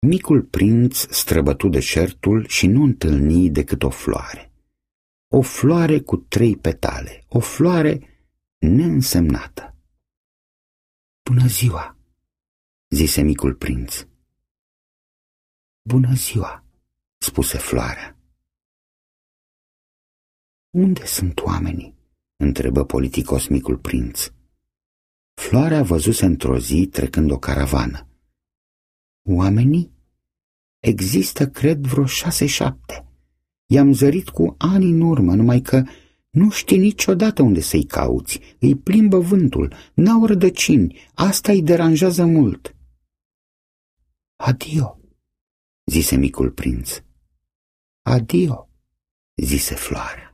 Micul prinț străbătu deșertul și nu întâlni decât o floare. O floare cu trei petale, o floare neînsemnată. Bună ziua, zise micul prinț. Bună ziua, spuse floarea. Unde sunt oamenii? întrebă politicos micul prinț. Floarea văzuse într-o zi trecând o caravană. Oamenii? Există, cred, vreo șase-șapte. I-am zărit cu ani în urmă, numai că nu știi niciodată unde să-i cauți. Îi plimbă vântul, n-au rădăcini, asta îi deranjează mult. Adio, zise micul prinț. Adio, zise floarea.